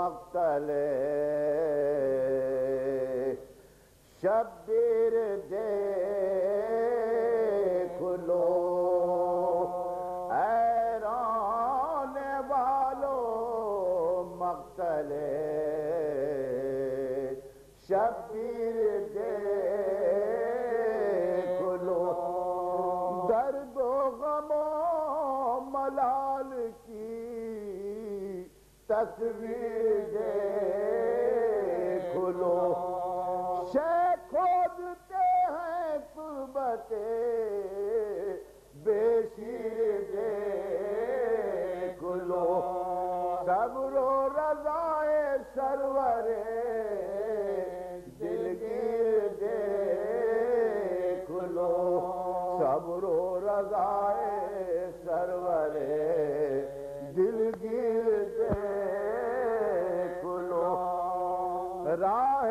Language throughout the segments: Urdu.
مقتل شبیر دیکھ لو ایران والو مقتل شبیر تصویر دیکھ لو شیخ کھودتے ہیں قربت بے شیر دیکھ لو صبر و رضائے سرور دلگیر دیکھ راہ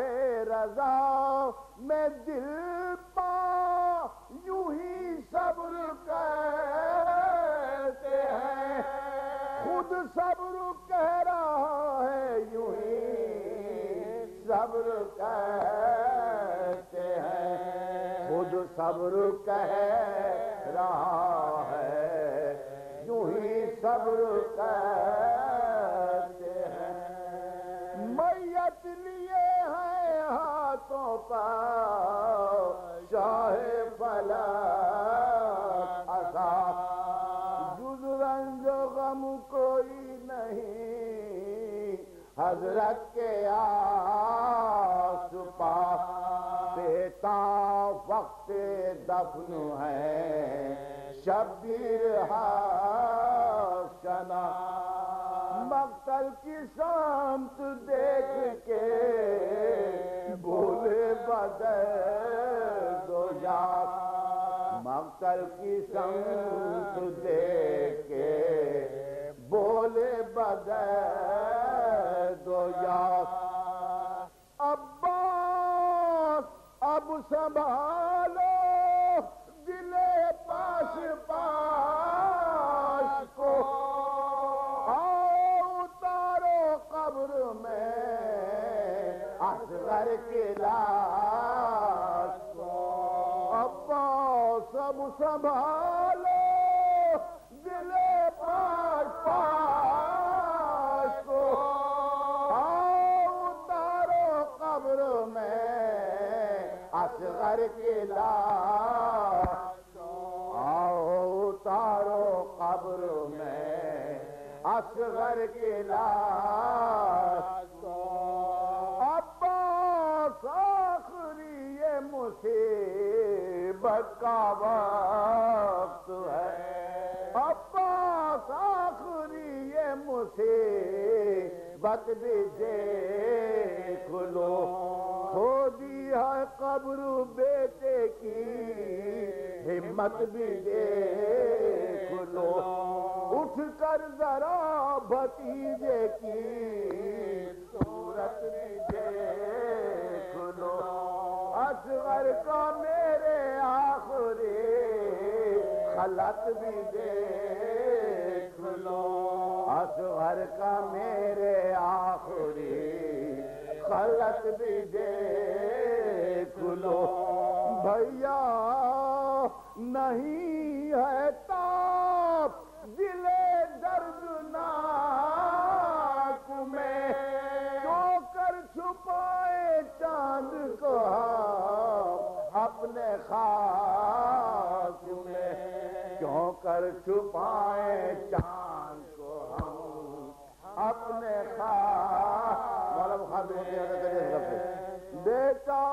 رضا میں دل پا، یوں ہی صبر کہتے ہیں۔ خود صبر کہہ رہا ہے، یوں ہی صبر کہتے ہیں۔ خود صبر کہہ رہا ہے، یوں ہی صبر کہتے ہیں۔ میت لیے ہیں ہاتھوں پر۔ شاہ فلک عصا جز رنج غم کوئی نہیں۔ حضرت کے آس پاس پیتا وقت دفن ہے۔ شبیر حسنا مقتل کی سامت بدر دو یا مقتل کی سمت دے کے بولے بدر دو یا عباس، اب سنبھالو اصغر کی لاش کو عباس اب سنبھالو، دل پاس پاس کو۔ آؤ اتارو قبر میں اصغر کی لاش آؤ اتارو قبر میں اصغر کی لاش مصیبت کا وقت ہے۔ عباس آخری یہ مصیبت بھی دیکھ لو۔ کھو ہے قبر بیٹے کی۔ ہمت بھی دیکھ لو۔ اٹھ کر ذرا بھتیجے کی۔ صورت بھی دیکھ لو۔ اصغر کا میرے خلط بھی دیکھ لو۔ اصغر کا میرے آخری۔ خلط بھی دیکھ لو۔ بھیا، نہیں ہے تاپ۔ دل درد ناک میں۔ جو کر چھپائے چاند کو اپنے خاک میں کیوں کر چھپائے چاند کو ہم اپنے خاک؟ مطلب بیٹا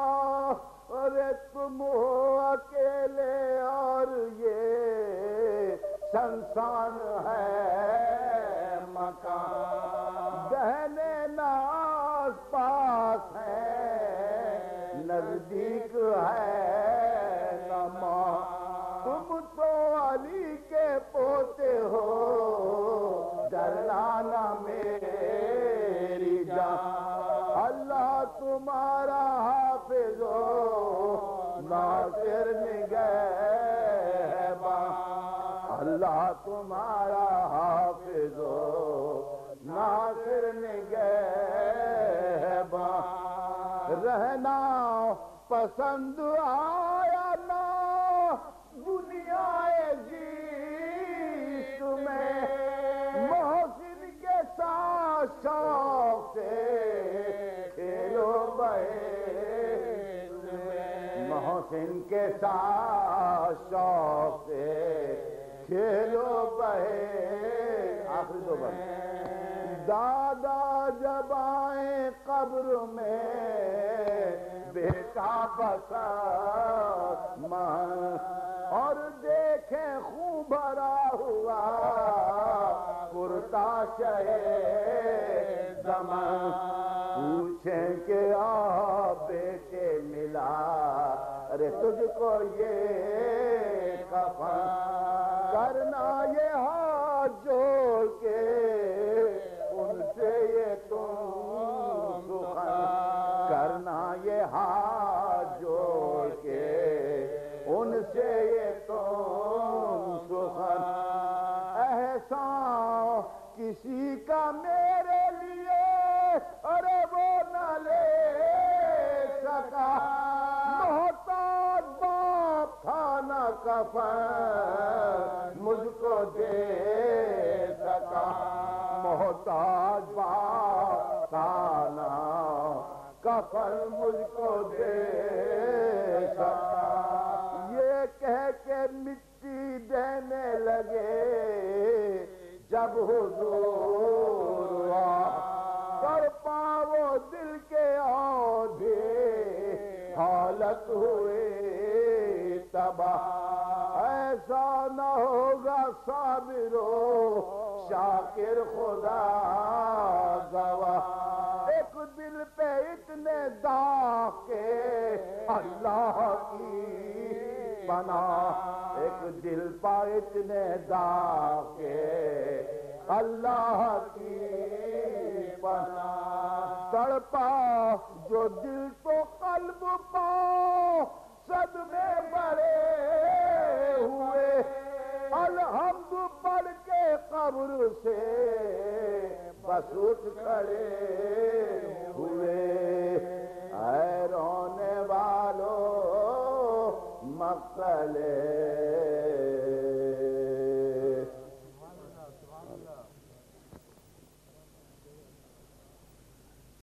ارے تم ہو اکیلے اور یہ سنسان ہے مکان۔ بہنے ناس پاس ہے، نزدیک ہے نما۔ تم تو علی کے پوتے ہو ڈرانا میری جان۔ اللہ تمہارا حافظ ہو، ناصر نگہبان۔ اللہ تمہارا حافظ ہو، ناصر نگہبان۔ رہنا پسند آیا میں محسن کے ساتھ شوق سے کھیلو بہے محسن کے ساتھ شوق سے کھیلو بہے آخری دو بار۔ دادا جب آئے قبر میں، بیٹا بسا مان اور دیکھیں خون بھرا ہوا کرتا شہے زمان پوچھیں کہ آ بیٹے ملا، ارے تجھ کو یہ کفن۔ کرنا یہ ہاتھ جوڑ کے، ان سے یہ تم سخن کرنا یہ ہاتھ یہ تم سخن احسان کسی کا میرے لیے ارے وہ نہ لے سکا۔ محتاج باپ تھا نہ کفن، مجھ کو دے سکا۔ محتاج باپ تھا نہ کفن، مجھ کو دے سکا۔ کہہ کے مٹی دینے لگے۔ جب حضور کر پاو دل کے عہدے حالت ہوئے تباہ۔ ایسا نہ ہوگا صابرو، شاکر خدا گواہ ایک دل پہ اتنے داغ کے، اللہ کی بنا۔ ایک دل پہ اتنے داغ کے اللہ کی بنا۔ تڑپا جو دل تو قلب پاؤ صدمے بڑے ہوئے۔ الحمد پڑھ کے قبر سے بس اٹھ کھڑے 啊咧！